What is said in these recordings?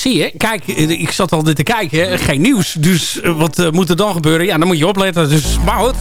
Zie je, kijk, ik zat al dit te kijken. Geen nieuws. Dus eh, wat eh, moet er dan gebeuren? Ja, dan moet je opletten. Dus, maar goed.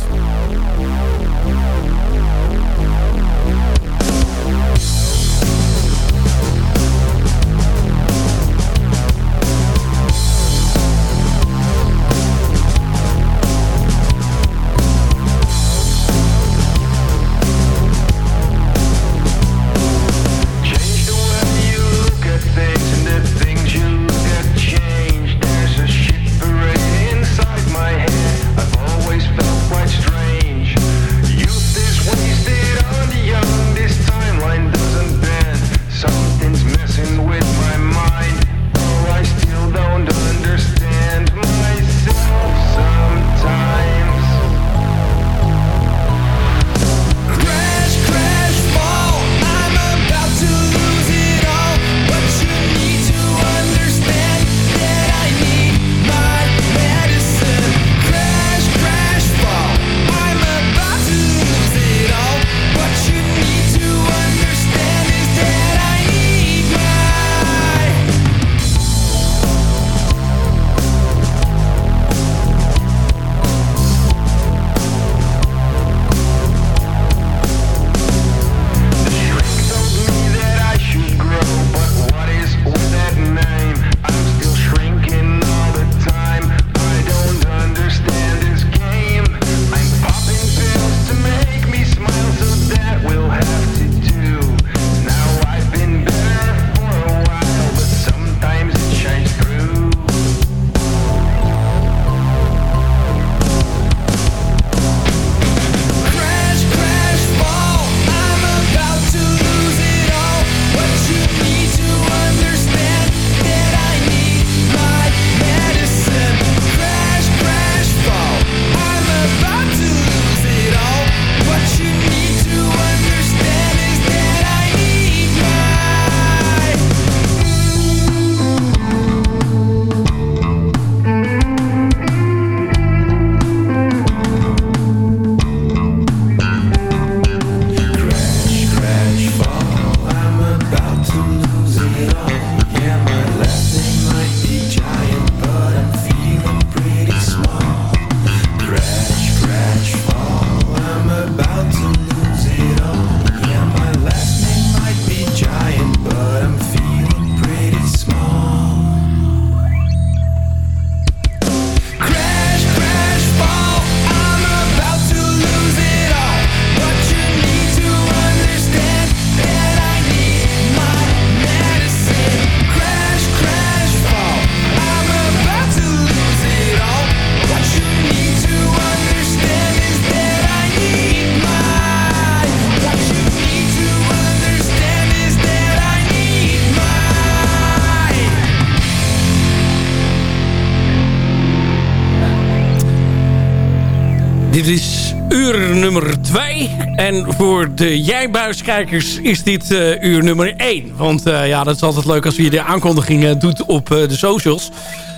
Uur nummer 2. En voor de jijbuiskijkers is dit eh, uur nummer 1. Want eh, ja, dat is altijd leuk als je de aankondiging eh, doet op eh, de socials.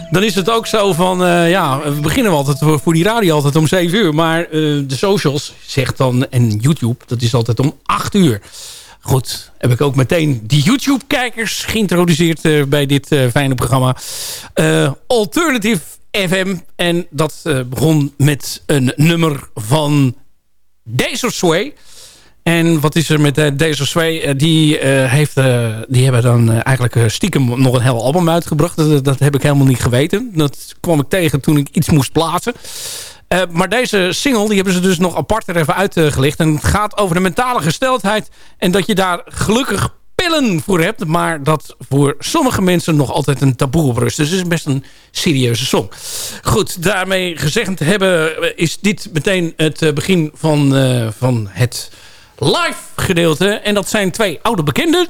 Dan is het ook zo van, ja, we beginnen altijd voor, die radio altijd om 7 uur. Maar de socials zegt dan, en YouTube, dat is altijd om 8 uur. Goed, heb ik ook meteen die YouTube-kijkers geïntroduceerd bij dit fijne programma. Alternative FM. En dat eh, begon met een nummer van Desert Sway. En wat is er met uh, DSOC? Uh, die, heeft, die hebben dan eigenlijk stiekem nog een heel album uitgebracht. Dat, dat, heb ik helemaal niet geweten. Dat kwam ik tegen toen ik iets moest plaatsen. maar deze single die hebben ze dus nog apart er even uitgelicht. En het gaat over de mentale gesteldheid. En dat je daar gelukkig pillen voor hebt. Maar dat voor sommige mensen nog altijd een taboe op rust. Dus het is best een serieuze song. Goed, daarmee gezegd hebben is dit meteen het begin van, van het live gedeelte. En dat zijn twee oude bekenden.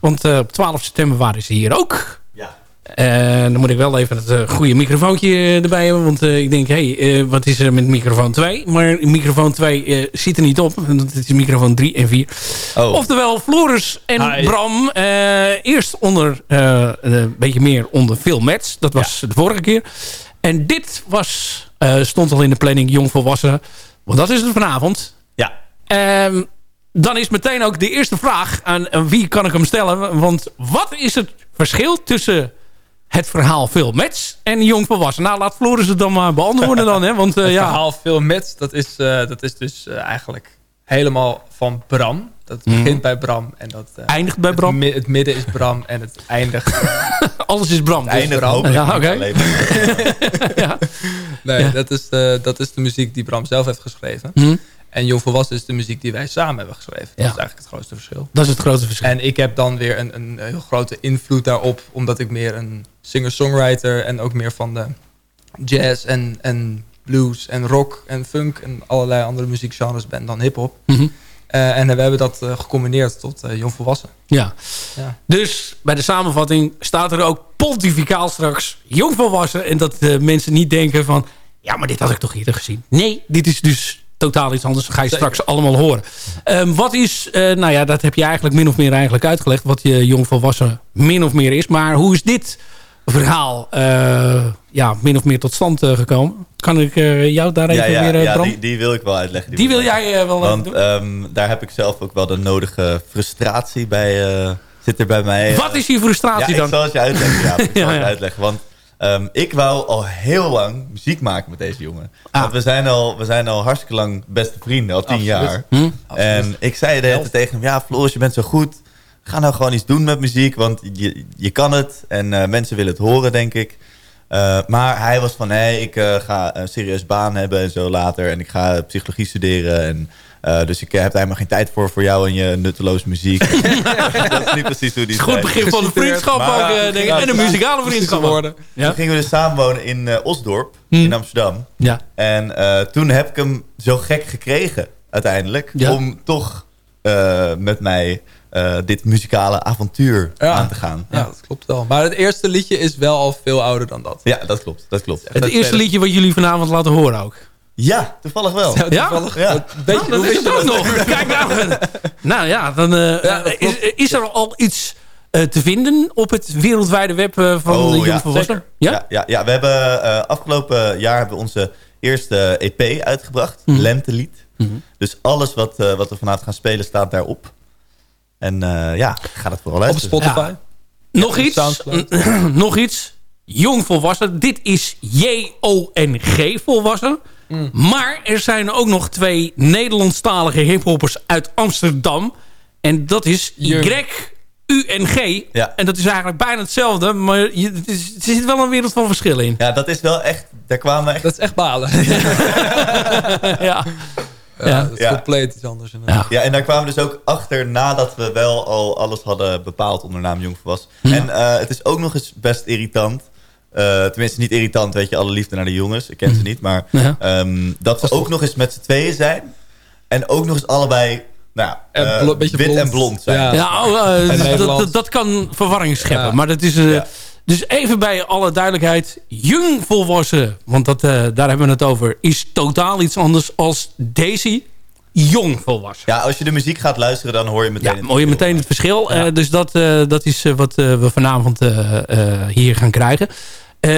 Want uh, op 12 september waren ze hier ook. En dan moet ik wel even het uh, goede microfoontje erbij hebben. Want uh, ik denk, hé, hey, wat is er met microfoon 2? Maar microfoon 2 zit er niet op. Dat is microfoon 3 en 4. Oh. Oftewel, Floris en Hi. Bram. eerst onder, een beetje meer onder Phil Mets. Dat was ja. de vorige keer. En dit was, stond al in de planning Jong Volwassen. Want dat is het vanavond. Ja. Um, dan is meteen ook de eerste vraag aan, aan, wie kan ik hem stellen. Want wat is het verschil tussen het verhaal Phil Mets en Jong Volwassen? Nou, laat Floris het dan maar beantwoorden dan. Hè? Want, uh, het ja. verhaal Phil Mets, dat is, uh, dat is dus uh, eigenlijk helemaal van Bram. Dat begint mm. bij Bram. En dat eindigt bij Bram? Het, het, midden is Bram en het eindigt... Alles is Bram. Het eindigt Bram. Ja, oké. Okay. ja. Nee, ja. Dat, is de, dat is de muziek die Bram zelf heeft geschreven. Mm. En Jong Volwassen is de muziek die wij samen hebben geschreven. Ja. Dat is eigenlijk het grootste verschil. Dat is het grootste verschil. En ik heb dan weer een, een heel grote invloed daarop. Omdat ik meer een singer-songwriter en ook meer van de jazz en, en blues en rock en funk en allerlei andere muziekgenres ben dan hip-hop. Mm -hmm. uh, en we hebben dat uh, gecombineerd tot uh, Jong Volwassen. Ja. ja. Dus bij de samenvatting staat er ook pontificaal straks Jong Volwassen. En dat mensen niet denken van... Ja, maar dit had ik toch eerder gezien. Nee, dit is dus totaal iets anders. Dat ga je straks allemaal horen. Um, wat is, uh, nou ja, dat heb je eigenlijk min of meer eigenlijk uitgelegd. Wat je jong volwassen min of meer is. Maar hoe is dit verhaal uh, ja, min of meer tot stand uh, gekomen? Kan ik jou daar even ja, ja, weer, ja, die, die, wil ik wel uitleggen. Die, die wil jij wel Want um, daar heb ik zelf ook wel de nodige frustratie bij... zit er bij mij. Wat is die frustratie ja, dan? Ik zal het je uitleggen. Ja, ik zal het uitleggen. Want Um, ik wou al heel lang muziek maken met deze jongen. Ah. Want we zijn, al, we zijn al hartstikke lang beste vrienden, al tien Absoluut. jaar. Hm? En ik zei de hele tijd tegen hem... Ja, Floris, je bent zo goed. Ga nou gewoon iets doen met muziek, want je, je kan het. En uh, mensen willen het horen, denk ik. Uh, maar hij was van, nee, ik uh, ga een serieus baan hebben en zo later. En ik ga psychologie studeren en... Uh, dus ik heb daar helemaal geen tijd voor, voor jou en je nutteloze muziek. dat is niet precies hoe die Goed begin van de vriendschap maar, ook, uh, denk ik. En een muzikale vriendschap worden. Ja? Toen gingen we dus samenwonen in uh, Osdorp, hmm. in Amsterdam. Ja. En toen heb ik hem zo gek gekregen, uiteindelijk. Ja. Om toch met mij dit muzikale avontuur ja. aan te gaan. Ja, dat klopt wel. Maar het eerste liedje is wel al veel ouder dan dat. Ja, dat klopt. Dat klopt. Het eerste liedje wat jullie vanavond laten horen ook. Ja, toevallig wel. Ja? Toevallig, ja? Weet je, nou, dat is het ook nog. Kijk nou. nou ja, dan uh, ja, is, is, er al iets uh, te vinden op het wereldwijde web uh, van oh, de Jong Volwassenen? Ja? Ja, ja, ja, we hebben afgelopen jaar hebben we onze eerste EP uitgebracht. Mm. Lentelied. Mm -hmm. Dus alles wat, wat we vanavond gaan spelen staat daarop. En ja, ga het vooral luisteren. Op Spotify? Ja. Nog iets. nog iets. Jong volwassen. Dit is J-O-N-G volwassen. Mm. Maar er zijn ook nog twee Nederlandstalige hiphoppers uit Amsterdam. En dat is Y, U en G. Ja. En dat is eigenlijk bijna hetzelfde. Maar je, het is, er zit wel een wereld van verschil in. Ja, dat is wel echt... Daar kwamen echt... Dat is echt balen. ja. Ja, ja, dat is ja. compleet iets anders. Ja. ja, en daar kwamen we dus ook achter nadat we wel al alles hadden bepaald onder naam Jong was. Ja. En uh, het is ook nog eens best irritant. Uh, tenminste, niet irritant, weet je, alle liefde naar de jongens. Ik ken ze niet, maar ja. um, dat ze ook nog eens met z'n tweeën zijn. En ook nog eens allebei nou, uh, en wit blond. en blond zijn. Ja, ja oh, uh, dat, dat, dat, kan verwarring scheppen. Maar dat is... Dus even bij alle duidelijkheid. Jong volwassen, want dat, daar hebben we het over... is totaal iets anders als Daisy jong volwassen. Ja, als je de muziek gaat luisteren, dan hoor je meteen ja, het hoor je meteen het verschil. Ja. Uh, dus dat, uh, dat is uh, wat we vanavond hier gaan krijgen.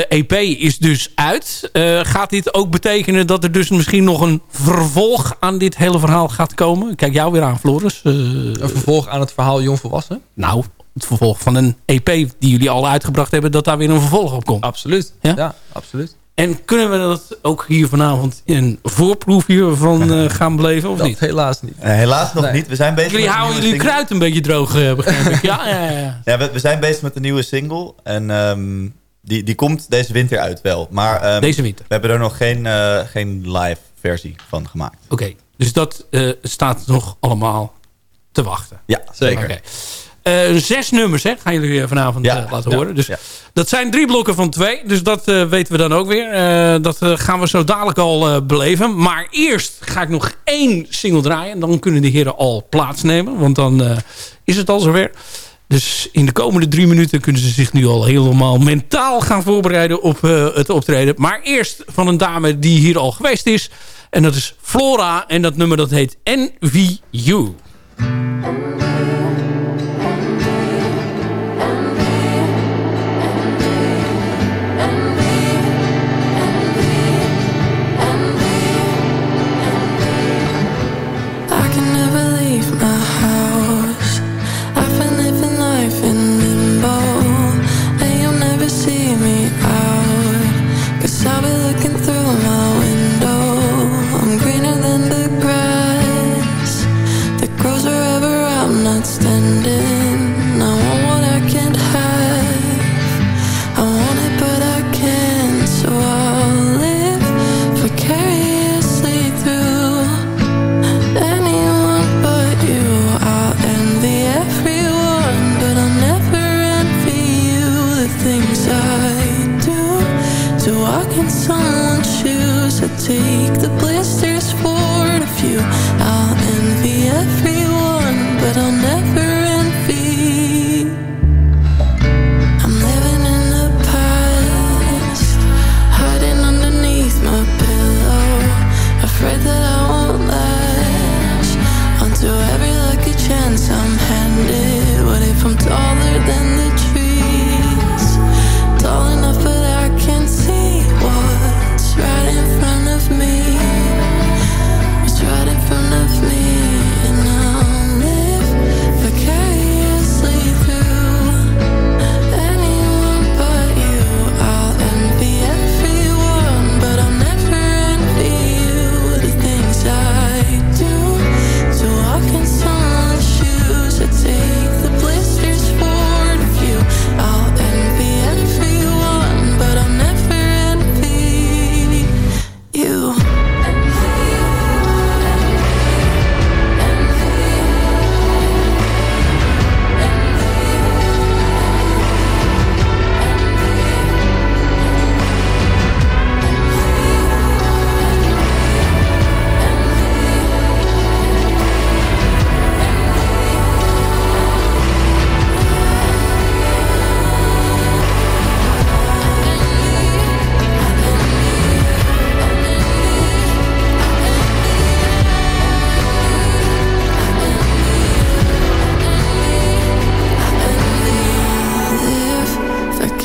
EP is dus uit. gaat dit ook betekenen dat er dus misschien nog een vervolg aan dit hele verhaal gaat komen? Kijk jou weer aan, Floris. een vervolg aan het verhaal Jong Volwassen? Nou, het vervolg van een EP die jullie al uitgebracht hebben... dat daar weer een vervolg op komt. Absoluut, ja, ja absoluut. En kunnen we dat ook hier vanavond in een voorproefje van eh, gaan beleven, of Dat niet? helaas niet. Eh, helaas nog Nee. niet. We zijn bezig Jullie met een houden jullie single. kruid een beetje droog, eh, begrijp ik. Ja, ja, ja. Ja, we, we zijn bezig met een nieuwe single. En ehm, die, die komt deze winter uit wel. Maar ehm, Deze winter. we hebben er nog geen, eh, geen live versie van gemaakt. Oké, dus dat eh, staat nog allemaal te wachten. Ja, zeker. Oké. Eh, zes nummers hè, gaan jullie eh, vanavond Ja. eh, laten horen. Dus dat zijn drie blokken van twee. Dus dat weten we dan ook weer. Dat gaan we zo dadelijk al beleven. Maar eerst ga ik nog één single draaien. En dan kunnen de heren al plaatsnemen. Want dan is het al zover. Dus in de komende drie minuten kunnen ze zich nu al helemaal mentaal gaan voorbereiden op het optreden. Maar eerst van een dame die hier al geweest is. En dat is Flora. En dat nummer dat heet NVU.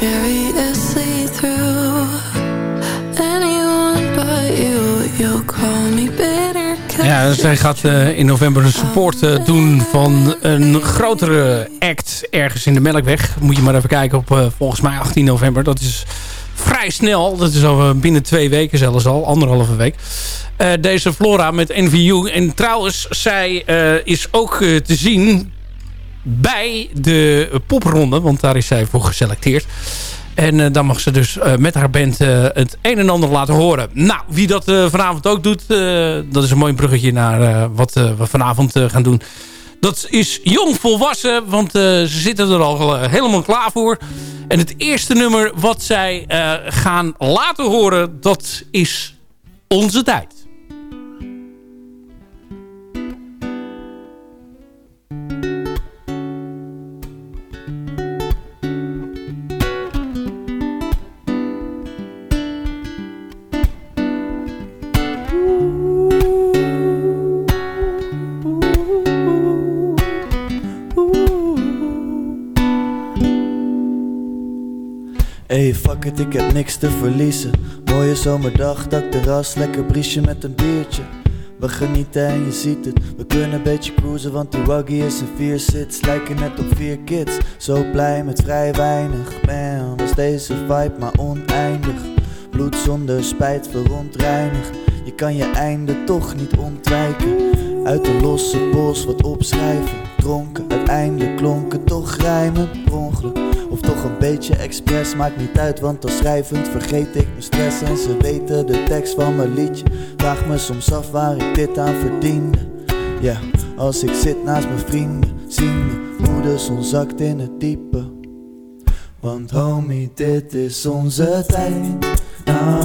Vicariously through anyone but you. You'll call me bitter. Ja, zij gaat eh, in november een support eh, doen van een grotere act ergens in de Melkweg. Moet je maar even kijken op eh, volgens mij 18 november. Dat is vrij snel. Dat is al binnen twee weken zelfs al, anderhalve week. Deze Flora met NVU. En trouwens, zij is ook te zien bij de popronde. Want daar is zij voor geselecteerd. En eh, dan mag ze dus eh, met haar band eh, het een en ander laten horen. Nou, wie dat vanavond ook doet, dat is een mooi bruggetje naar wat we vanavond gaan doen. Dat is jong volwassen, want ze zitten er al helemaal klaar voor. En het eerste nummer wat zij gaan laten horen, dat is Onze Tijd. Ik heb niks te verliezen. Mooie zomerdag, dakterras, lekker briesje met een biertje. We genieten en je ziet het. We kunnen een beetje cruisen, want die waggy is een vier sits. Lijken net op vier kids. Zo blij met vrij weinig. Man, was deze vibe maar oneindig. bloed zonder spijt verontreinigd. Je kan je einde toch niet ontwijken. Uit de losse pols wat opschrijven. Dronken, uiteindelijk klonken toch rijmen. Per ongeluk toch een beetje expres, maakt niet uit, want als schrijvend vergeet ik mijn stress. En ze weten de tekst van mijn liedje. Vraag me soms af waar ik dit aan verdiende. Ja, als ik zit naast mijn vrienden, hoe de zon zakt in het diepe. Want homie, dit is onze tijd. Nou,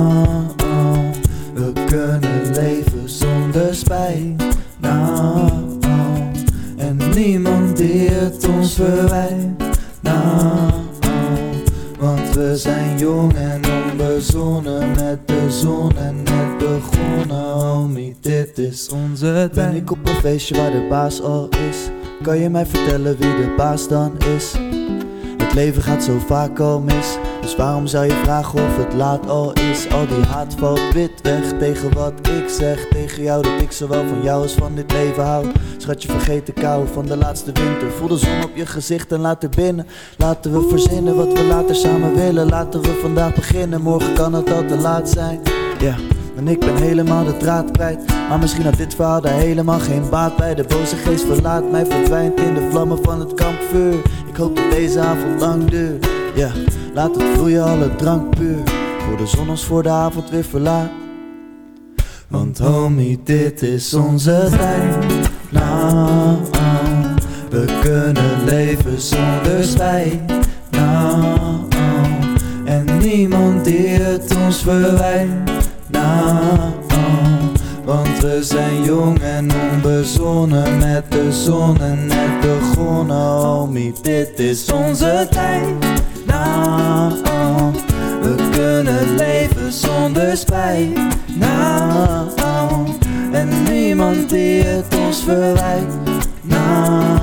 oh, we kunnen leven zonder spijt. Nou, oh, en niemand die het ons verwijt. Nou, we zijn jong en onbezonnen met de zon en net begonnen. Homie, dit is onze tijd. Ben ik op een feestje waar de baas al is? Kan je mij vertellen wie de baas dan is? Het leven gaat zo vaak al mis. Dus waarom zou je vragen of het laat al is? Al die haat valt wit weg tegen wat ik zeg. Tegen jou dat ik zowel van jou als van dit leven hou Schatje vergeet de kou van de laatste winter. Voel de zon op je gezicht en laat er binnen. Laten we verzinnen wat we later samen willen. Laten we vandaag beginnen, morgen kan het al te laat zijn. Ja en ik ben helemaal de draad kwijt. Maar misschien had dit verhaal daar helemaal geen baat bij De boze geest verlaat. Mij, verdwijnt in de vlammen van het kampvuur. Ik hoop dat deze avond lang duurt. Ja, laat het vloeien, alle drank puur. Voor de zon ons voor de avond weer verlaat. Want homie, dit is onze tijd. Nou, we kunnen leven zonder spijt. Nou, en niemand die het ons verwijt nou, want we zijn jong en onbezonnen met de zon en net begonnen, homie, dit is onze tijd. Nou, we kunnen leven zonder spijt. Nou, en niemand die het ons verwijt. Nou,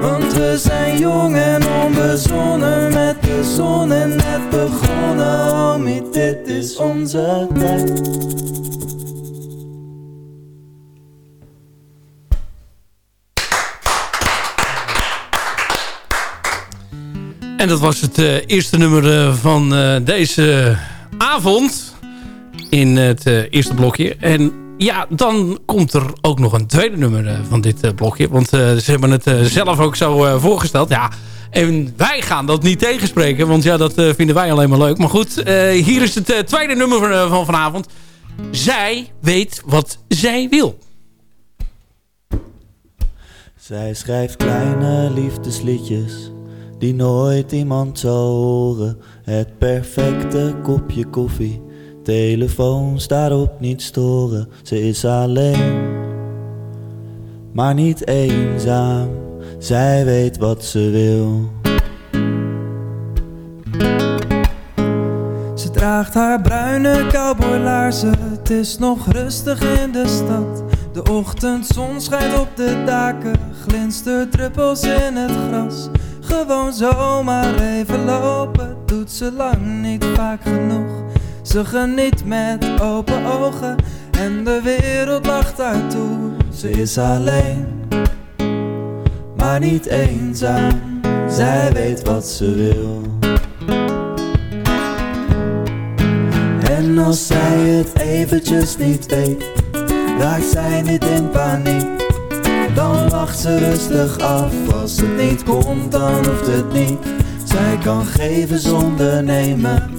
want we zijn jong en onbezonnen met de zon en net begonnen, homie, dit is onze tijd. En dat was het eh, eerste nummer eh, van eh, deze avond. In het eerste blokje. En ja, dan komt er ook nog een tweede nummer van dit blokje. Want ze hebben het zelf ook zo voorgesteld. Ja, en wij gaan dat niet tegenspreken. Want ja, dat vinden wij alleen maar leuk. Maar goed, hier is het tweede nummer van, van vanavond. Zij weet wat zij wil. Zij schrijft kleine liefdesliedjes die nooit iemand zal horen. Het perfecte kopje koffie, telefoons daarop niet storen. Ze is alleen, maar niet eenzaam. Zij weet wat ze wil. Ze draagt haar bruine cowboylaarzen. Het is nog rustig in de stad. De ochtendzon schijnt op de daken. Glinstert druppels in het gras. Gewoon zomaar even lopen. Doet ze lang niet vaak genoeg. Ze geniet met open ogen. En de wereld lacht haar toe. Ze is alleen, maar niet eenzaam. Zij weet wat ze wil. En als zij het eventjes niet weet, raakt zij niet in paniek. Dan wacht ze rustig af, als het niet komt dan hoeft het niet. Zij kan geven zonder nemen,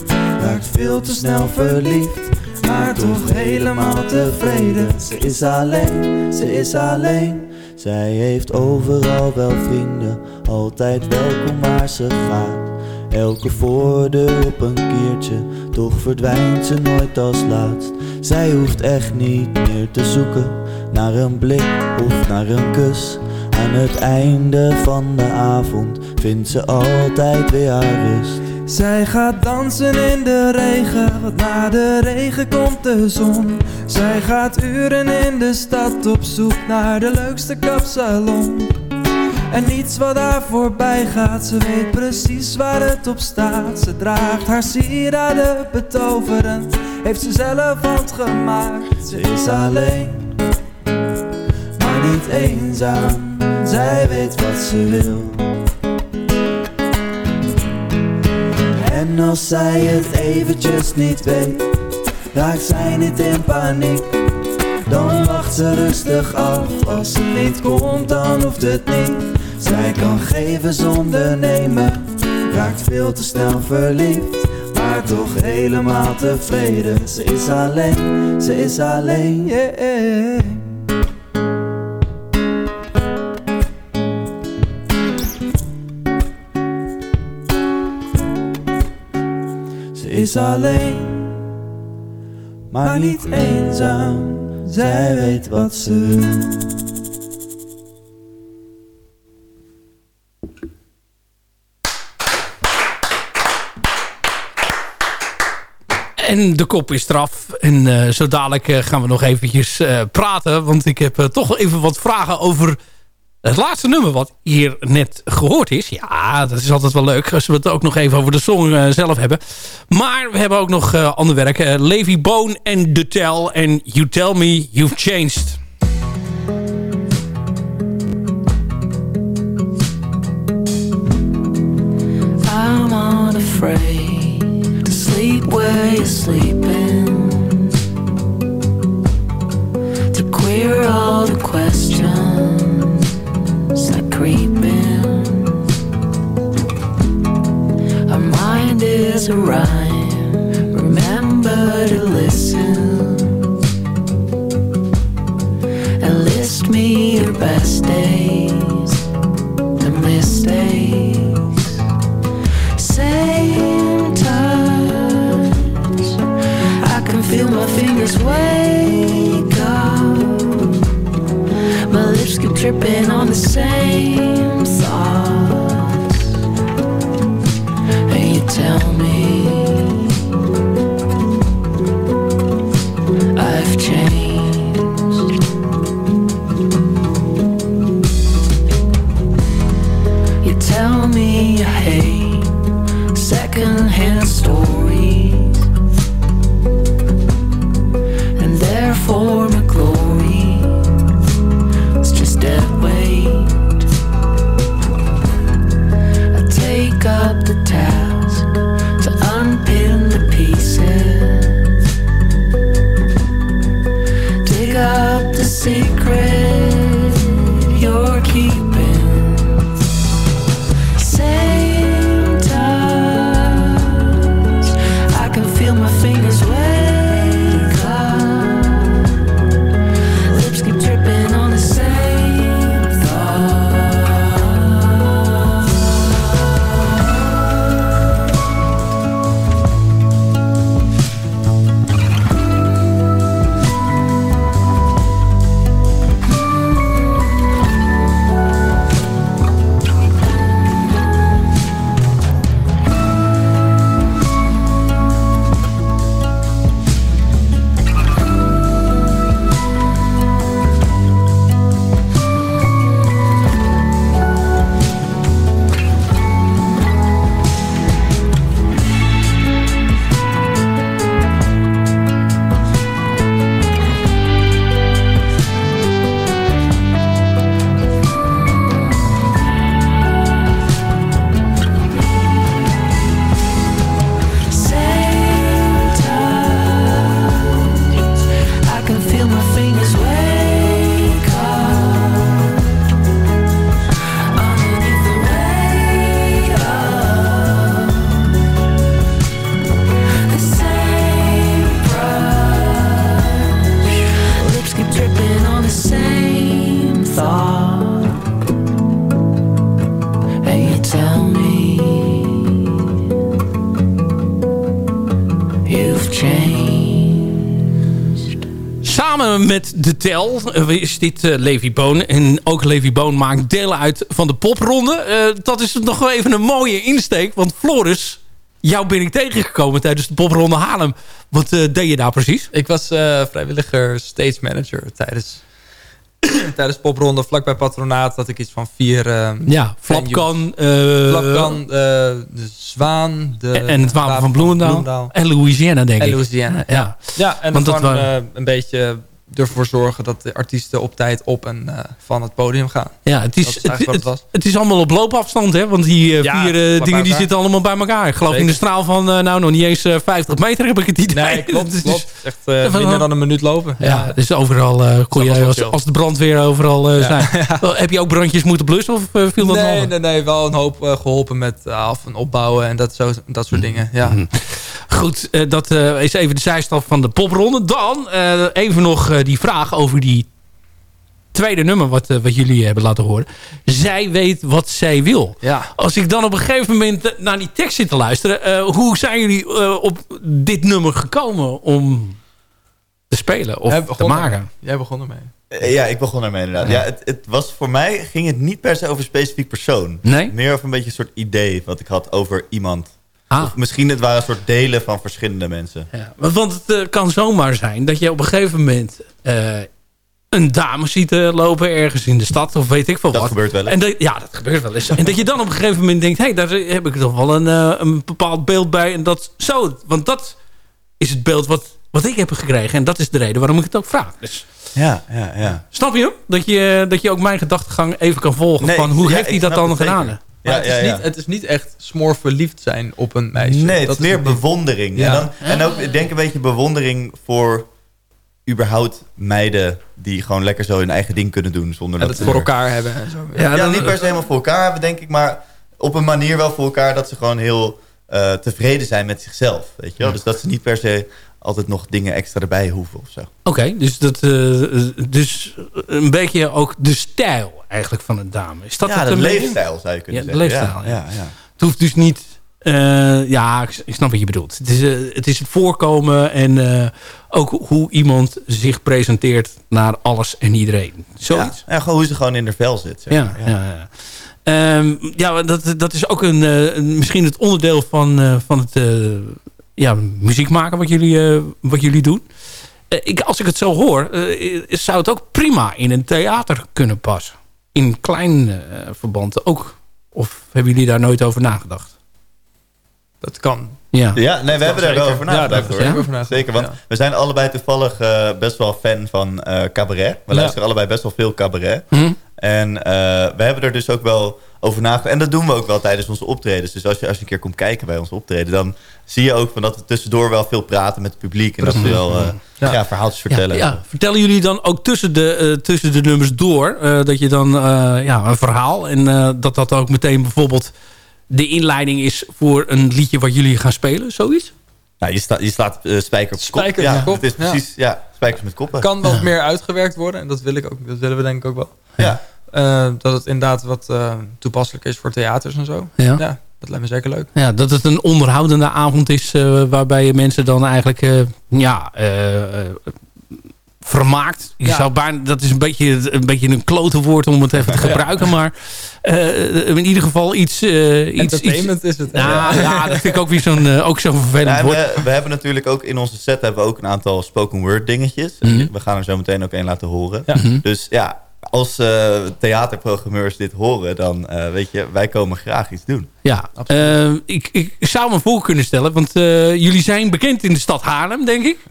raakt veel te snel verliefd. Maar toch helemaal tevreden, ze is alleen, ze is alleen. Zij heeft overal wel vrienden, altijd welkom waar ze gaat. Elke voordeur op een keertje, toch verdwijnt ze nooit als laatst. Zij hoeft echt niet meer te zoeken naar een blik of naar een kus. Aan het einde van de avond vindt ze altijd weer haar rust. Zij gaat dansen in de regen, want na de regen komt de zon. Zij gaat uren in de stad op zoek naar de leukste kapsalon. En niets wat daar voorbij gaat, ze weet precies waar het op staat. Ze draagt haar sieraden betoverend, heeft ze zelf handgemaakt. Ze is alleen, maar niet eenzaam. Zij weet wat ze wil. En als zij het eventjes niet weet, raakt zij niet in paniek. Dan wacht ze rustig af, als ze niet komt dan hoeft het niet. Zij kan geven zonder nemen, raakt veel te snel verliefd. Maar toch helemaal tevreden, ze is alleen, ze is alleen. Alleen, maar niet eenzaam. Zij weet wat ze. En de kop is eraf. En eh, zo dadelijk eh, gaan we nog eventjes eh, praten. Want ik heb toch even wat vragen over het laatste nummer wat hier net gehoord is. Ja, dat is altijd wel leuk als we het ook nog even over de song eh, zelf hebben. Maar we hebben ook nog eh, ander werk. Eh, Levi Bone en The Tell. En You Tell Me You've Changed. I'm unafraid to sleep where you're sleeping. To queer all a rhyme. Remember to listen. And list me your best days and mistakes. Same touch. I can feel my fingers wake up. My lips keep tripping on the same thoughts. And you tell me met De Tel eh, is dit eh, Levi Boon. En ook Levi Boon maakt deel uit van de popronde. Eh, dat is nog wel even een mooie insteek. Want Floris, jou ben ik tegengekomen tijdens de popronde Haarlem. Wat deed je daar precies? Ik was vrijwilliger stage manager tijdens, tijdens popronde vlakbij Patronaat. had ik iets van vier uh, Ja, Flapkan. eh, Flapkan, de Zwaan. De en het Wapen van Bloemendaal. En Louisiana, denk En ik. Louisiana, ja. Ja, en Want dan dat gewoon een beetje ervoor zorgen dat de artiesten op tijd op en eh, van het podium gaan. Ja, het is, het, eigenlijk wat het, het het is allemaal op loopafstand, hè? Want die eh, Ja, vier eh, dingen die elkaar. zitten allemaal bij elkaar. Ik geloof in de straal van, nou, nog niet eens eh, 50 meter heb ik het idee. Nee, klopt. Dus- klopt. Echt minder dan een minuut lopen. Ja, dus overal kon je, als, als de brandweer overal Ja. zijn. Wel, Heb je ook brandjes moeten blussen of viel dat nee, nog? nee, nee, wel een hoop eh, geholpen met af- en opbouwen en dat, zo, dat soort dingen. Ja. Goed, eh, dat is even de zijstap van de popronde. Dan even nog die vraag over die tweede nummer wat, eh, wat jullie hebben laten horen. Zij weet wat zij wil. Ja. Als ik dan op een gegeven moment eh, naar die tekst zit te luisteren... eh, hoe zijn jullie eh, op dit nummer gekomen om te spelen of te maken? ermee. Jij begon ermee. Eh, Ja, ik begon ermee inderdaad. Ja, het, het was voor mij ging het niet per se over een specifiek persoon. Nee? Meer over een beetje een soort idee wat ik had over iemand. Ah. Of misschien het waren een soort delen van verschillende mensen. Ja, want- het eh, kan zomaar zijn dat je op een gegeven moment eh, een dame ziet eh, lopen ergens in de stad of weet ik veel Dat wat. gebeurt wel eens. En dat, ja, dat gebeurt wel eens. en dat je dan op een gegeven moment denkt, hé, hey, daar heb ik toch wel een, een bepaald beeld bij. En dat zo, want dat is het beeld wat, wat ik heb gekregen. En dat is de reden waarom ik het ook vraag. Dus Ja, ja, ja. snap je? Dat je, dat je ook mijn gedachtegang even kan volgen Nee, van hoe ja, heeft hij dat dan gedaan? Maar Ja, het, is ja, ja. Niet, het is niet echt smoor verliefd zijn op een meisje. Nee, het Dat is meer bewondering. Ja. En, dan, en ook, ik denk een beetje bewondering voor überhaupt meiden die gewoon lekker zo hun eigen ding kunnen doen. Zonder En dat het voor elkaar hebben en zo. Ja, Ja, dan- niet per se helemaal voor elkaar hebben, denk ik. Maar op een manier wel voor elkaar dat ze gewoon heel eh, tevreden zijn met zichzelf. Weet je wel? Dus dat ze niet per se altijd nog dingen extra erbij hoeven of zo. Oké, dus, dat, eh, dus een beetje ook de stijl eigenlijk van een dame. Is dat ja, het een leefstijl zou je kunnen Ja, de zeggen. leefstijl, ja. ja. Ja. Het hoeft dus niet... eh, ja, ik, ik snap wat je bedoelt. Het is, eh, het is het voorkomen en ook hoe iemand zich presenteert naar alles en iedereen. Zoiets. Ja, gewoon hoe ze gewoon in haar vel zit. Zeg Ja, maar. ja. ja, Ehm, ja dat, dat is ook een, misschien het onderdeel van, van het ja, muziek maken wat jullie, eh, wat jullie doen. Eh, ik, als ik het zo hoor, eh, zou het ook prima in een theater kunnen passen. In klein verband ook. Of hebben jullie daar nooit over nagedacht? Dat kan. Ja. Ja, nee, we hebben daar wel over Ja, nagedacht. hoor. zeker over nagedacht, Zeker, want ja. we zijn allebei toevallig eh, best wel fan van eh, cabaret. We luisteren allebei best wel veel cabaret. Hm? En eh, we hebben er dus ook wel over nagedacht. En dat doen we ook wel tijdens onze optredens. Dus als je, als je een keer komt kijken bij ons optreden... dan zie je ook van dat we tussendoor wel veel praten met het publiek. En dat we wel eh, ja. Ja. verhaaltjes Ja, vertellen. ja. Vertellen jullie dan ook tussen de, eh, tussen de nummers door... eh, dat je dan eh, ja, een verhaal... en eh, dat dat ook meteen bijvoorbeeld de inleiding is... voor een liedje wat jullie gaan spelen, zoiets? Nou, je, sta, je slaat eh, spijker op kop. Spijker ja, met kop, Het is ja. precies, ja. spijkers met koppen. kan wat meer uitgewerkt worden. En dat, wil ik ook, dat willen we denk ik ook wel. Ja. Eh, dat het inderdaad wat eh, toepasselijk is voor theaters en zo. Ja. Ja, dat lijkt me zeker leuk. Ja, dat het een onderhoudende avond is... eh, waarbij je mensen dan eigenlijk... eh, ja, vermaakt. Je Ja. zou bijna, dat is een beetje, een beetje een klote woord om het even te gebruiken. Maar eh, in ieder geval iets... eh, iets, iets Entertainment is het. hè? ja, ja, dat vind ik ook weer zo'n eh, ook zo'n vervelend woord. we, we hebben natuurlijk ook in onze set hebben we ook een aantal spoken word dingetjes. Mhm. We gaan er zo meteen ook een laten horen. Ja. Mhm. Dus ja, als eh, theaterprogrammeurs dit horen, dan eh, weet je, wij komen graag iets doen. Ja, Absoluut. ik, ik zou me voor kunnen stellen, want eh, jullie zijn bekend in de stad Haarlem, denk ik.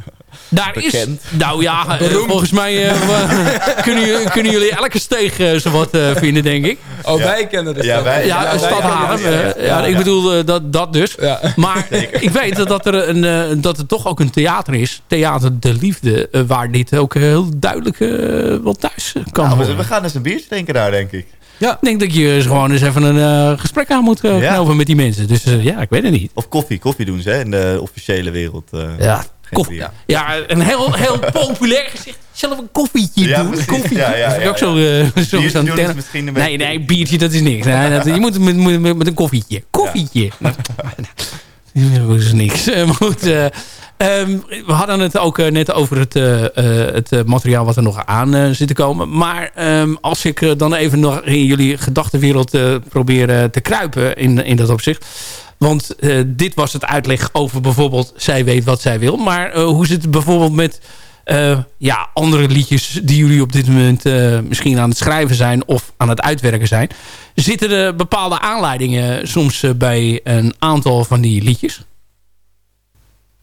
Daar Bekend? is, nou ja, eh, volgens mij eh, kunnen, jullie- kunnen jullie elke steeg eh, zowat eh, vinden, denk ik. Oh, Ja. wij kennen de Ja, stad. wij- Ja, ja, wij stad kennen Haarlem. ja, ja. ja, ik Ja. bedoel dat, dat dus. Ja. Maar ik weet dat, dat, er een, eh, dat er toch ook een theater is, Theater de Liefde, waar dit ook heel duidelijk wel thuis kan Nou, we, gaan eens een biertje drinken daar, denk ik. Ik denk dat je eens gewoon eens even een eh, gesprek aan moet eh, Ja. knopen met die mensen. Dus ja, ik weet het niet. Of koffie. Koffie doen ze hè, in de officiële wereld. eh, Ja, koffie. Ja, een heel, heel populair gezicht. Zelf een koffietje Ja, doen. precies. Koffietje. Ja, ja, ja, ook zo, eh, zo, een Nee, nee, biertje, dat is niks. Nee, dat, je moet het met, met, met, een koffietje. Koffietje. Dat is niks. Eh, maar goed, eh, ehm, we hadden het ook net over het, het materiaal wat er nog aan zit te komen. Maar ehm, als ik dan even nog in jullie gedachtenwereld probeer te kruipen in, in dat opzicht. Want eh, dit was het uitleg over bijvoorbeeld zij weet wat zij wil. Maar eh, hoe zit het bijvoorbeeld met eh, ja, andere liedjes die jullie op dit moment eh, misschien aan het schrijven zijn of aan het uitwerken zijn? Zitten er bepaalde aanleidingen soms bij een aantal van die liedjes?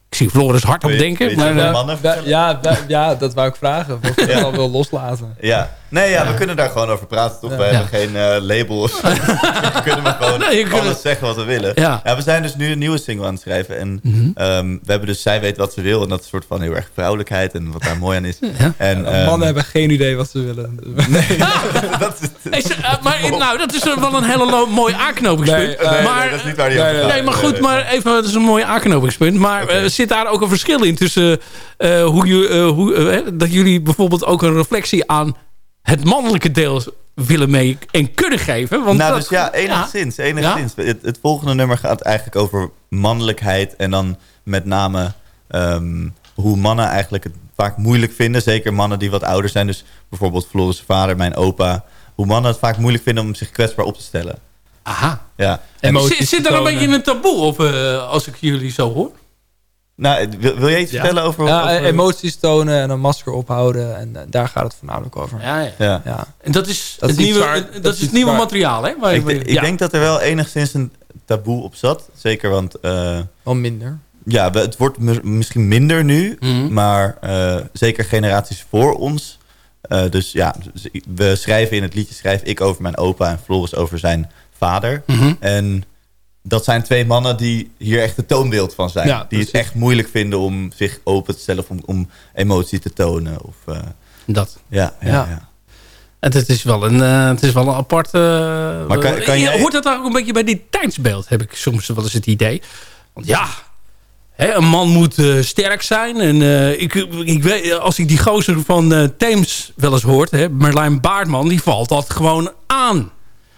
Ik zie Floris hard op je- denken. je Maar, Ja, ja, da- ja, dat wou ik vragen. Of je het al wil loslaten. Ja. Nee, ja, we kunnen daar gewoon over praten, toch? Ja. We hebben geen eh, label of zo. we kunnen maar gewoon Nee, kunt alles zeggen wat we willen. Ja. we zijn dus nu een nieuwe single aan het schrijven. En Mhm. ehm, we hebben dus Zij weet wat ze wil. En dat is een soort van heel erg vrouwelijkheid. En wat daar mooi aan is. Ja. En, ehm, Mannen hebben geen idee wat ze willen. dat is, is, eh, maar nou, dat is wel een hele mooi aanknopingspunt. Nee, eh, nee, maar, nee, dat is niet waar die nee, nee, gaat. Nee, maar goed, maar even, dat is een mooi aanknopingspunt. Maar eh, zit daar ook een verschil in tussen eh, hoe, je, eh, hoe dat jullie bijvoorbeeld ook een reflectie aan het mannelijke deel willen mee en kunnen geven? Want nou, dat- dus ja, enigszins. enigszins. Het, het volgende nummer gaat eigenlijk over mannelijkheid. En dan met name ehm, hoe mannen eigenlijk het vaak moeilijk vinden. Zeker mannen die wat ouder zijn. Dus bijvoorbeeld Floris' vader, mijn opa. Hoe mannen het vaak moeilijk vinden om zich kwetsbaar op te stellen. Aha. Ja. Emoties Zit, zit er een beetje een taboe op eh, als ik jullie zo hoor? Nou, wil, wil jij iets Ja. vertellen over... Ja, over- emoties tonen en een masker ophouden. En eh, daar gaat het voornamelijk over. Ja, ja. Ja. Ja. En dat is Dat het nieuwe, waar- dat dat is is het nieuwe waar- materiaal, hè? Waar- Ik, de- ik ja. denk dat er wel enigszins een taboe op zat. Zeker, want eh, Wel minder. ja, het wordt mi- misschien minder nu. Mhm. Maar eh, zeker generaties voor ons. Eh, dus ja, we schrijven in het liedje schrijf ik over mijn opa en Floris over zijn vader. Mhm. En dat zijn twee mannen die hier echt het toonbeeld van zijn. Ja, die het echt moeilijk vinden om zich open te stellen of om, om emotie te tonen. Of, eh, Dat. ja, ja, Ja. ja. En het is wel een, eh, het is wel een apart... eh, Maar kan- kan eh, jij- Hoort dat ook een beetje bij dit tijdsbeeld, heb ik soms wel eens het idee. Want ja, hè, een man moet sterk zijn. En ik, ik weet, als ik die gozer van Thames wel eens hoort, hè, Merlijn Baardman, die valt dat gewoon aan.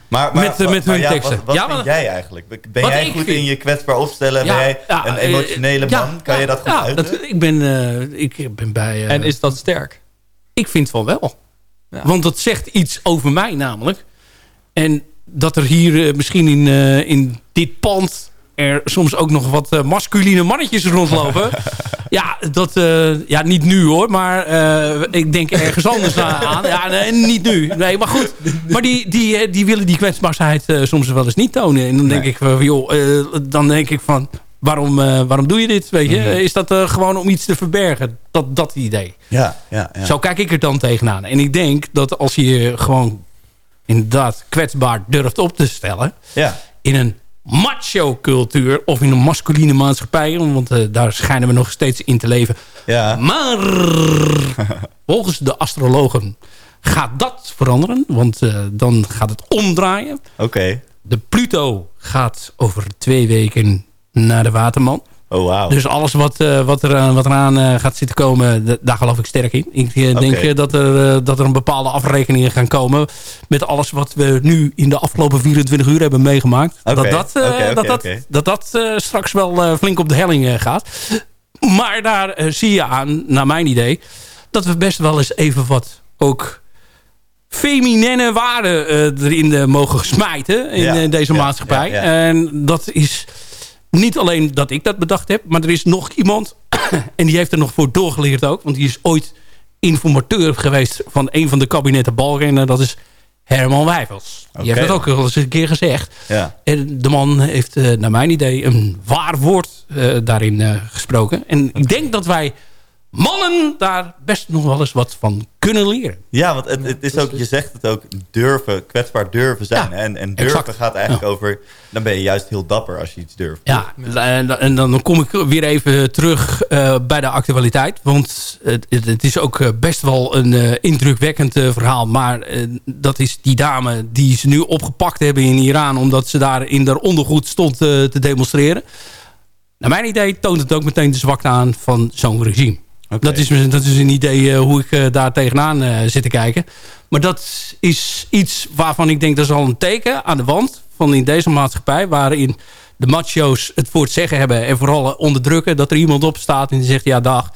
Maar, maar, Met, eh, met maar hun ja, teksten. Wat, wat Ja, vind maar- jij eigenlijk? Ben jij goed vind? in je kwetsbaar opstellen? ben jij ja, een eh, emotionele man? kan ja, je dat goed ja, uiten? dat- ik, ben, eh, ik ben bij... En is dat sterk? Ik vind van wel. Ja. Want dat zegt iets over mij namelijk. En dat er hier misschien in, eh, in dit pand... er soms ook nog wat eh, masculine mannetjes rondlopen. ja, dat, eh, ja, niet nu hoor. Maar eh, ik denk ergens anders aan. Ja, nee, niet nu. Nee, maar goed. Maar die, die, eh, die willen die kwetsbaarheid soms wel eens niet tonen. En dan denk Nee. ik, van, joh, dan denk ik van... Waarom, waarom doe je dit? Weet je? Mhm. Is dat gewoon om iets te verbergen? Dat, dat idee. Ja, ja, ja. Zo kijk ik er dan tegenaan. En ik denk dat als je je gewoon inderdaad kwetsbaar durft op te stellen... ja. in een macho-cultuur of in een masculine maatschappij... want eh, daar schijnen we nog steeds in te leven. ja. Maar volgens de astrologen gaat dat veranderen. Want eh, dan gaat het omdraaien. Oké. De Pluto gaat over twee weken naar de Waterman. Oh, wauw. Dus alles wat, eh, wat, er, aan- wat eraan eh, gaat zitten komen, daar geloof ik sterk in. Ik eh, denk eh, dat, er, eh, dat er een bepaalde afrekeningen gaan komen... met alles wat we nu in de afgelopen 24 uur hebben meegemaakt. Dat dat, eh, dat, dat, dat, dat eh, straks wel eh, flink op de helling eh, gaat. Maar daar eh, zie je aan, naar mijn idee... dat we best wel eens even wat ook feminine waarden eh, erin eh, mogen smijten in Ja, eh, deze ja, maatschappij. ja. En dat is niet alleen dat ik dat bedacht heb, maar er is nog iemand en die heeft er nog voor doorgeleerd ook, want die is ooit informateur geweest van een van de kabinetten Balken en dat is Herman Wijfels. Die Oké. heeft dat ook wel eens een keer gezegd. Ja. En de man heeft, eh, naar mijn idee, een waar woord eh, daarin eh, gesproken. En ik denk dat wij mannen daar best nog wel eens wat van kunnen leren. Ja, want het, het is ook, je zegt het ook, durven, kwetsbaar durven zijn. Ja, en, en durven exact. gaat eigenlijk over, dan ben je juist heel dapper als je iets durft. Ja, en, dan- en dan kom ik weer even terug eh, bij de actualiteit. Want het, het- het is ook eh, best wel een eh, indrukwekkend eh, verhaal. Maar eh, dat is die dame die ze nu opgepakt hebben in Iran... omdat ze daar in haar ondergoed stond eh, te demonstreren. Naar mijn idee toont het ook meteen de zwakte aan van zo'n regime. Dat, is, dat is een idee eh, hoe ik eh, daar tegenaan eh, zit te kijken. Maar dat is iets waarvan ik denk... dat is al een teken aan de wand van in deze maatschappij... waarin de macho's het voor het zeggen hebben... en vooral onderdrukken dat er iemand opstaat en die zegt... ja, dag,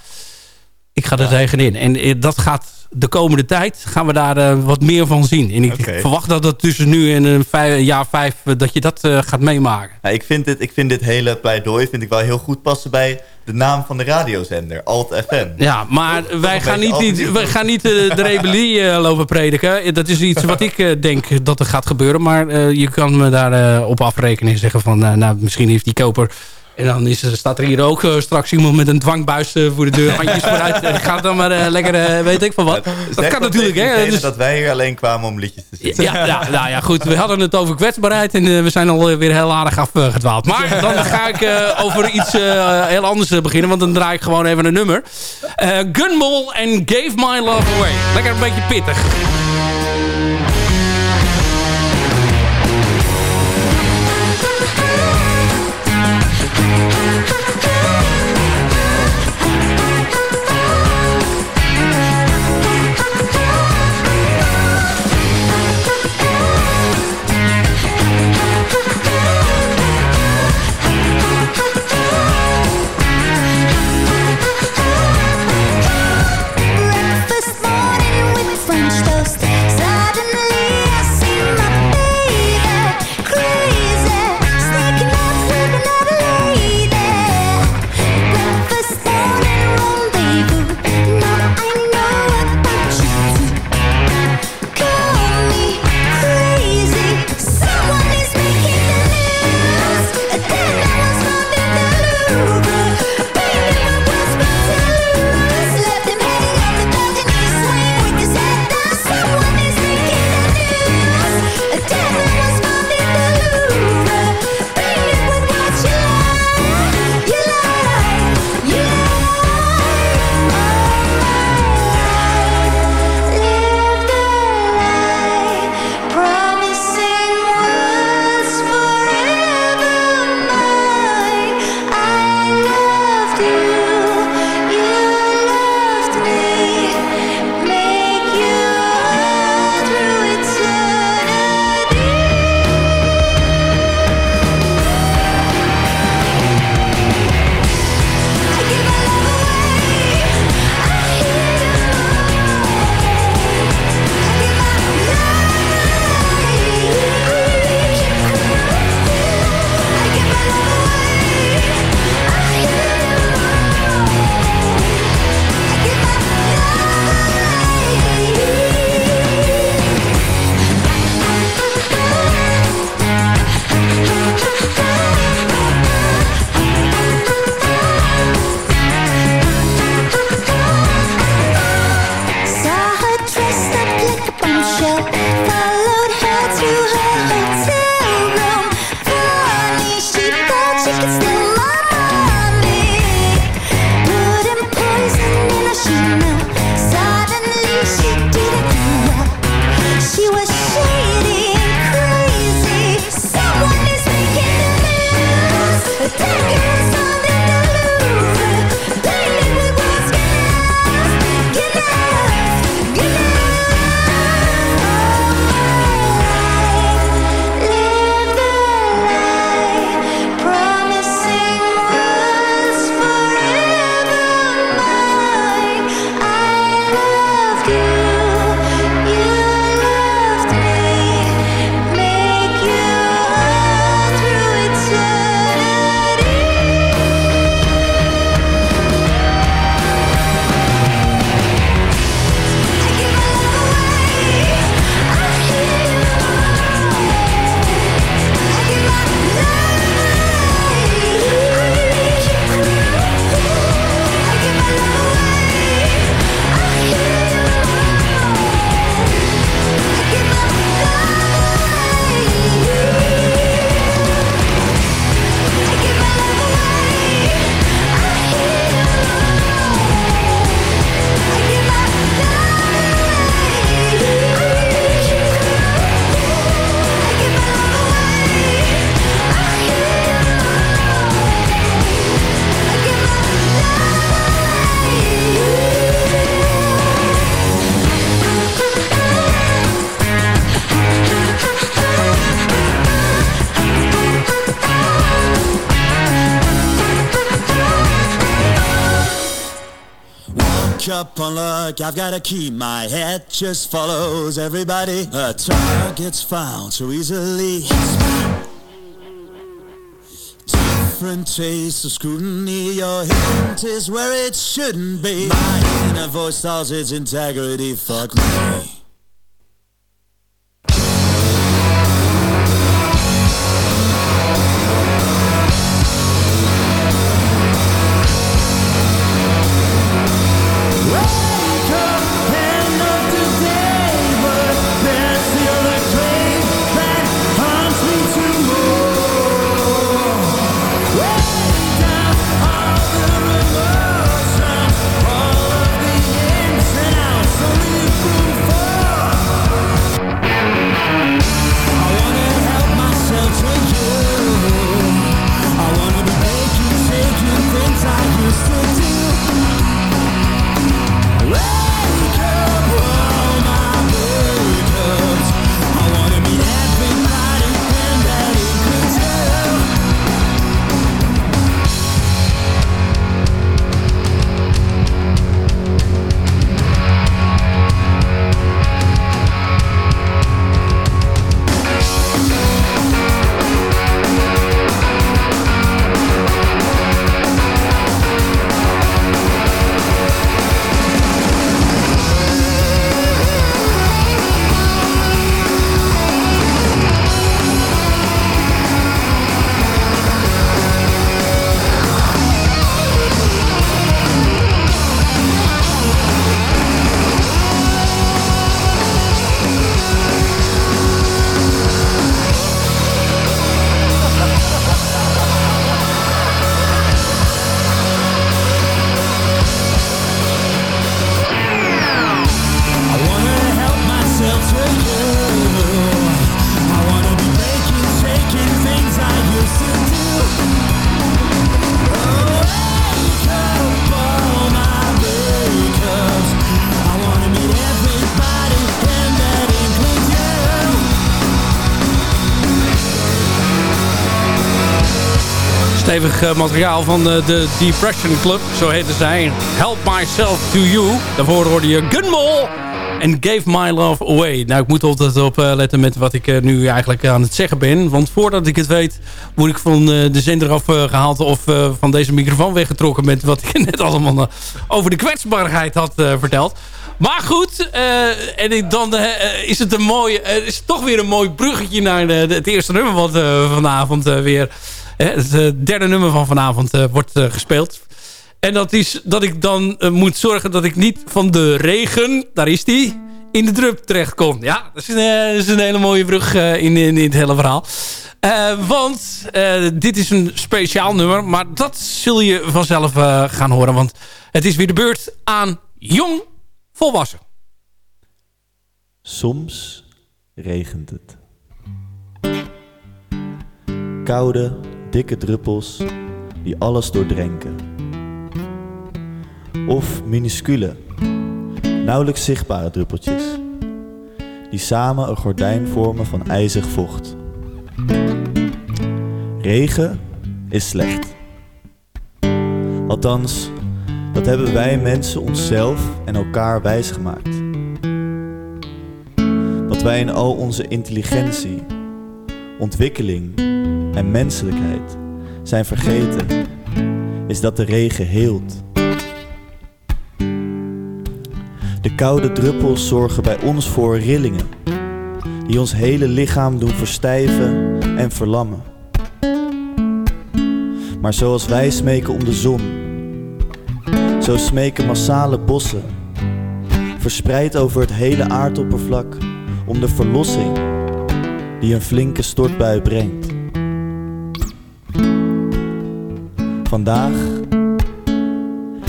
ik ga er tegenin. En eh, dat gaat de komende tijd... gaan we daar eh, wat meer van zien. En ik verwacht dat dat tussen nu en een vijf, jaar vijf... eh, dat je dat gaat meemaken. Nou, ik, vind dit, ik vind dit hele pleidooi vind ik wel heel goed passen bij de naam van de radiozender, Alt FM. Ja, maar wij gaan niet, wij gaan niet de rebellie lopen prediken. Dat is iets wat ik denk dat er gaat gebeuren. Maar je kan me daar op afrekenen en zeggen van... nou, misschien heeft die koper En dan is, staat er hier ook eh, straks iemand met een dwangbuis eh, voor de deur. Handjes vooruit. eh, gaat dan maar lekker, weet ik van wat. Dat kan natuurlijk, hè. Dus, dat wij hier alleen kwamen om liedjes te zingen. ja, ja, nou ja, goed. We hadden het over kwetsbaarheid en we zijn alweer heel aardig afgedwaald. Maar dan ga ik over iets heel anders beginnen, want dan draai ik gewoon even een nummer. Gunmole en Gave My Love Away. Lekker een beetje pittig. I've got a key. My head just follows everybody. A target's found so easily. Different taste of scrutiny. Your hint is where it shouldn't be. My inner voice tells its integrity. Fuck me. Stevig eh, materiaal van eh, de Depression Club. Zo heette zij. Help Myself to You. Daarvoor hoorde je Gunmole en Gave My Love Away. Nou, ik moet altijd op eh, letten met wat ik nu eigenlijk aan het zeggen ben. Want voordat ik het weet, word ik van de zender afgehaald... of van deze microfoon weggetrokken... met wat ik net allemaal over de kwetsbaarheid had verteld. Maar goed, en dan is het een mooi, eh, is toch weer een mooi bruggetje naar de, het eerste nummer wat vanavond weer, het eh, derde nummer van vanavond eh, wordt eh, gespeeld. En dat is dat ik dan moet zorgen dat ik niet van de regen, daar is die, in de drup terecht kom. Ja, dat is een, is een hele mooie brug in, in, in het hele verhaal. Want dit is een speciaal nummer, maar dat zul je vanzelf gaan horen. Want het is weer de beurt aan jong volwassen. Soms regent het. Koude, dikke druppels die alles doordrenken. Of minuscule, nauwelijks zichtbare druppeltjes die samen een gordijn vormen van ijzig vocht. Regen is slecht. Althans, dat hebben wij mensen onszelf en elkaar wijsgemaakt. Wat wij in al onze intelligentie, ontwikkeling en menselijkheid zijn vergeten, is dat de regen heelt. De koude druppels zorgen bij ons voor rillingen, die ons hele lichaam doen verstijven en verlammen. Maar zoals wij smeken om de zon, zo smeken massale bossen, verspreid over het hele aardoppervlak, om de verlossing die een flinke stortbui brengt. Vandaag,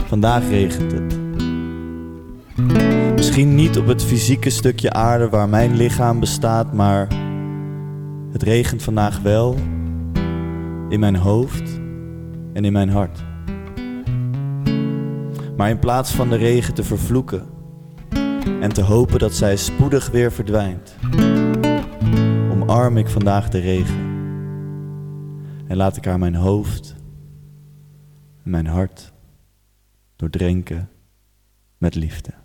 vandaag regent het. Misschien niet op het fysieke stukje aarde waar mijn lichaam bestaat, maar het regent vandaag wel in mijn hoofd en in mijn hart. Maar in plaats van de regen te vervloeken en te hopen dat zij spoedig weer verdwijnt, omarm ik vandaag de regen en laat ik haar mijn hoofd mijn hart doordrenken met liefde.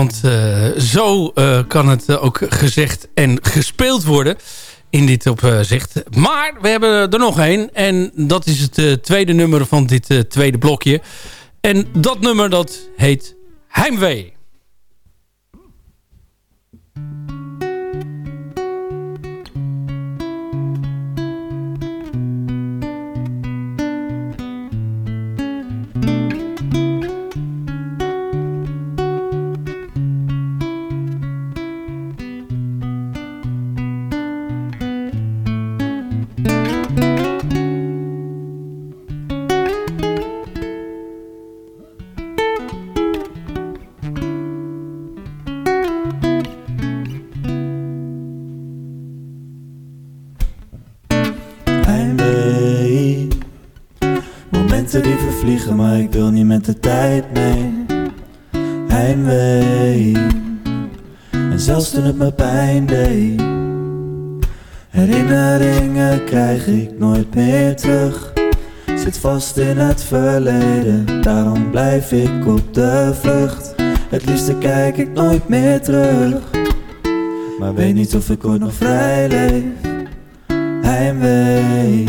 Want eh, zo eh, kan het eh, ook gezegd en gespeeld worden in dit opzicht. Maar we hebben er nog één en dat is het tweede nummer van dit tweede blokje. En dat nummer dat heet. Heimwee. In het verleden, daarom blijf ik op de vlucht. Het liefste kijk ik nooit meer terug. Maar weet niet of ik ooit nog vrij leef heimwee.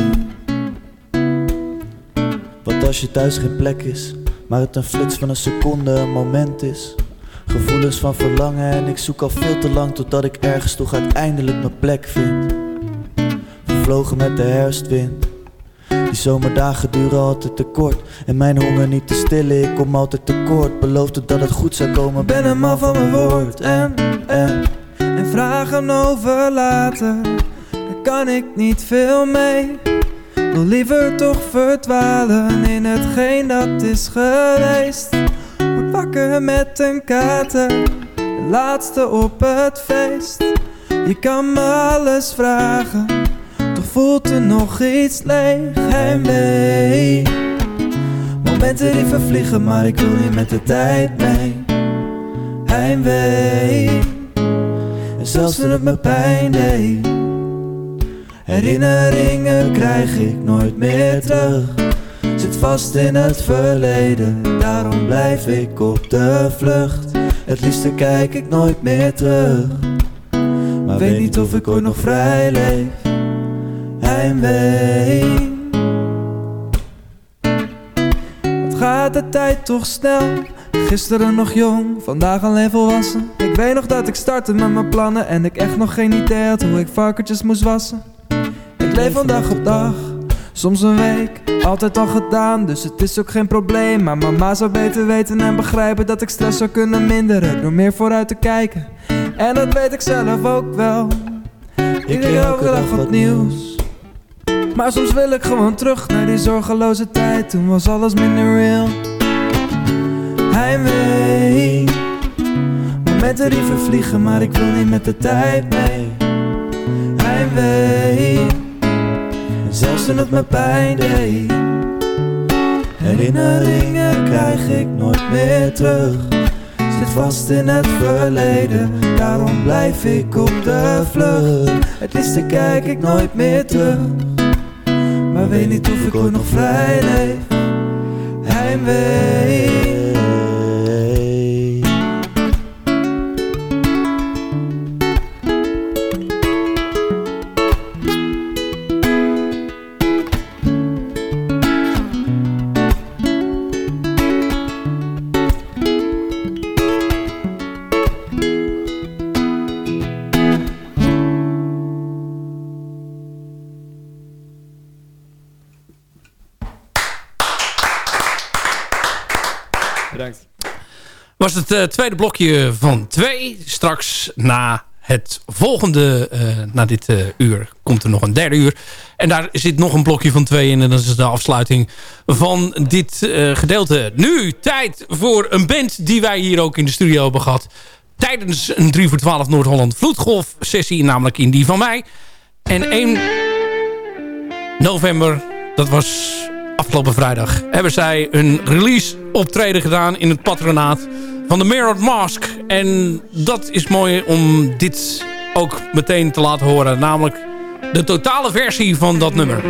Wat als je thuis geen plek is, maar het een flits van een seconde een moment is. Gevoelens van verlangen en ik zoek al veel te lang totdat ik ergens toch uiteindelijk mijn plek vind. Vervlogen met de herfstwind, Die zomerdagen duren altijd te kort En mijn honger niet te stillen, ik kom altijd tekort Beloofde dat het goed zou komen, ben een man van mijn woord En, en, En vragen over later, daar kan ik niet veel mee. Wil liever toch verdwalen in hetgeen dat is geweest. Word wakker met een kater, de laatste op het feest. Je kan me alles vragen, voelt er nog iets leeg. Heimwee. Momenten die vervliegen, maar ik wil niet met de tijd mee. Heimwee. En zelfs toen het me pijn deed Herinneringen krijg ik nooit meer terug Zit vast in het verleden Daarom blijf ik op de vlucht Het liefste kijk ik nooit meer terug Maar weet niet of ik ooit nog vrij leef Heimwee. Wat gaat de tijd toch snel? Gisteren nog jong, vandaag alleen volwassen. Ik weet nog dat ik startte met mijn plannen En ik echt nog geen idee had hoe ik varkentjes moest wassen. Ik leef van dag op dag, soms een week Altijd al gedaan, dus het is ook geen probleem Maar mama zou beter weten en begrijpen Dat ik stress zou kunnen minderen Door meer vooruit te kijken. En dat weet ik zelf ook wel. Ik wil elke dag wat nieuws Maar soms wil ik gewoon terug naar die zorgeloze tijd. Toen was alles minder real. Heimwee Momenten die vervliegen, maar ik wil niet met de tijd mee. Heimwee En zelfs toen het me pijn deed. Herinneringen krijg ik nooit meer terug. Zit vast in het verleden Daarom blijf ik op de vlucht. Het liefste kijk ik nooit meer terug Maar weet niet of ik ooit nog vrij leef. Heimwee Bedankt. Was het eh, tweede blokje van twee. Straks na het volgende, eh, na dit eh, uur, komt er nog een derde uur. En daar zit nog een blokje van twee in. En dat is de afsluiting van dit gedeelte. Nu tijd voor een band die wij hier ook in de studio hebben gehad. Tijdens een 3 voor 12 Noord-Holland vloedgolf sessie. Namelijk in die van mij. En 1 november, dat was afgelopen vrijdag... hebben zij een release optreden gedaan in het patronaat van de Mirrored Mask. En dat is mooi om dit ook meteen te laten horen. Namelijk de totale versie van dat nummer.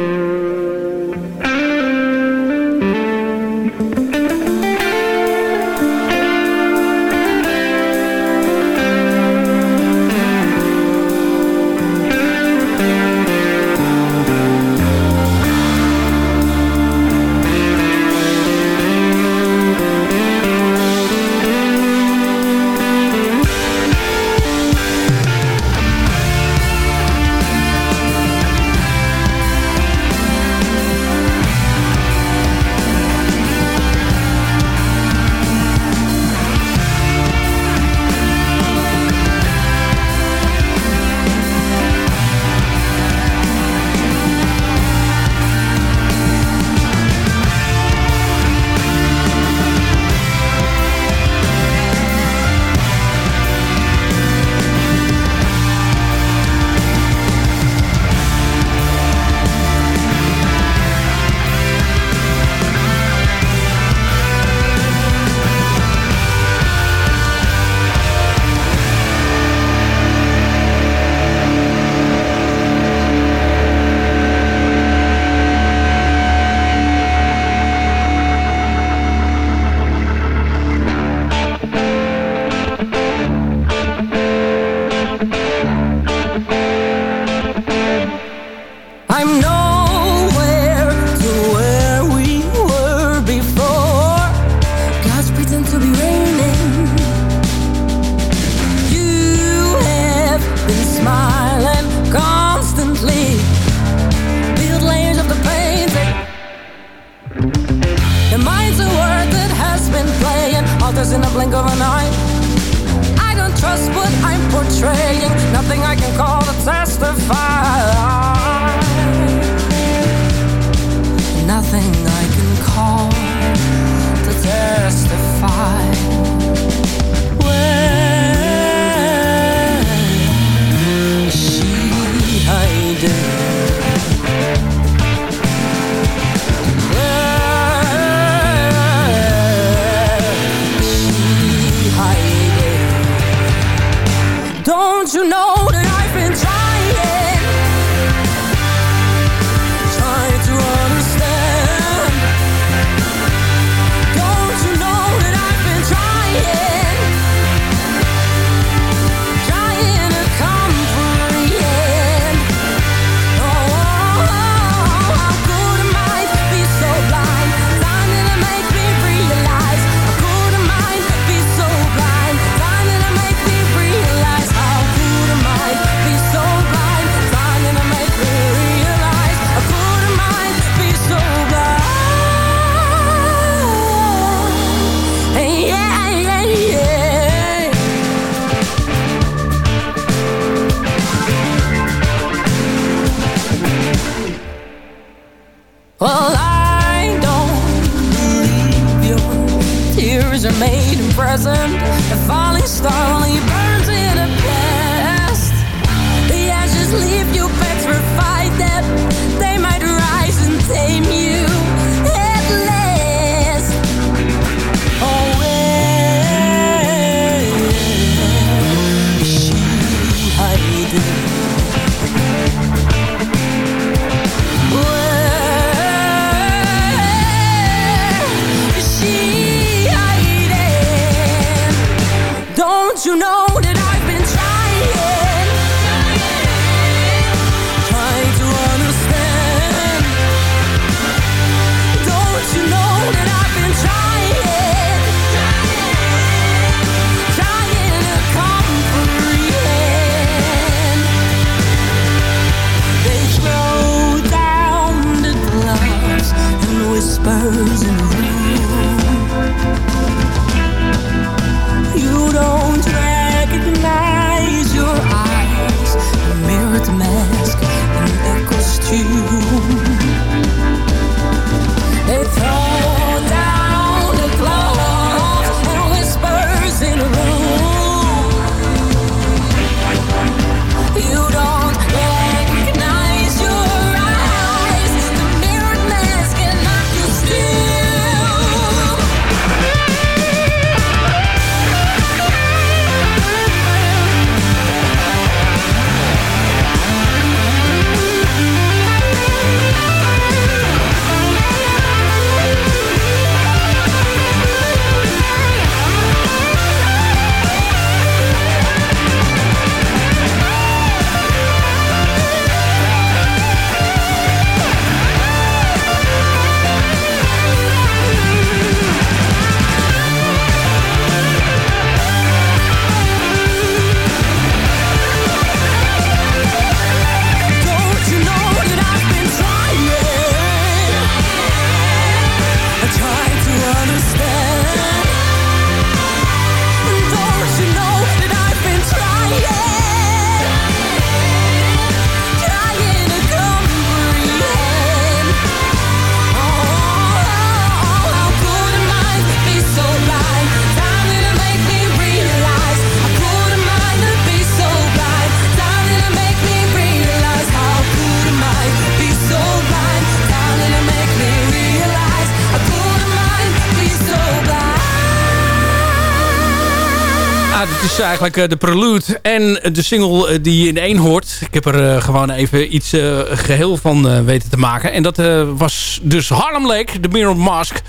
Eigenlijk eh, de prelude en de single eh, die in één hoort. Ik heb er eh, gewoon even iets eh, geheel van weten te maken. En dat was dus Harlem Lake, The Mirror Mask.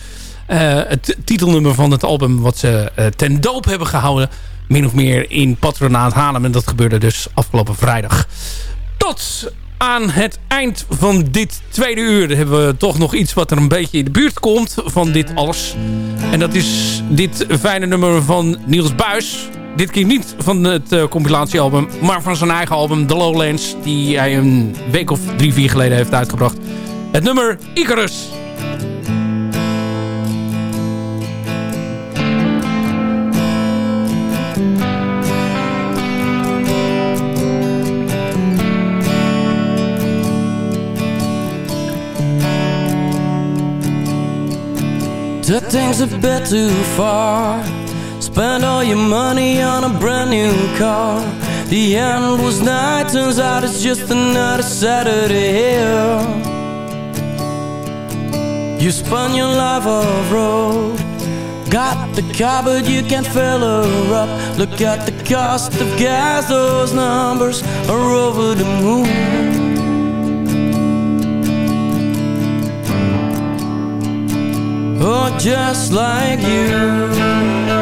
Het titelnummer van het album wat ze ten doop hebben gehouden. Min of meer in Patronaat Haarlem. En dat gebeurde dus afgelopen vrijdag. Tot aan het eind van dit tweede uur hebben we toch nog iets wat er een beetje in de buurt komt van dit alles. En dat is dit fijne nummer van Niels Buis. Dit keer niet van het eh, compilatiealbum, maar van zijn eigen album The Lowlands. Die hij een week of drie, vier geleden heeft uitgebracht. Het nummer Icarus. Took things a bit too far. Spend all your money on a brand new car. The end was night, turns out it's just another Saturday here. You spun your life off road. Got the car, but you can't fill her up. Look at the cost of gas, those numbers are over the moon. Oh, just like. You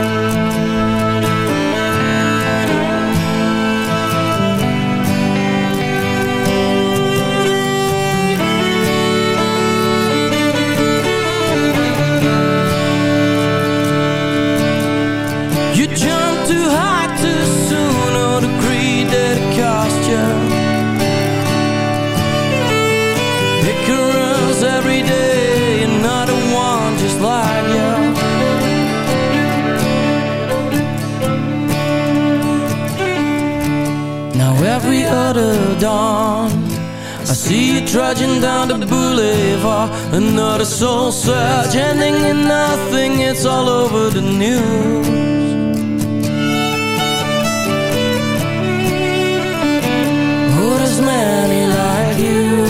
too high too soon, or the greed that it cost you. Pick runs every day, another one just like you. Now every other dawn, I see you trudging down the boulevard. Another soul search ending in nothing, it's all over the news. Many like you.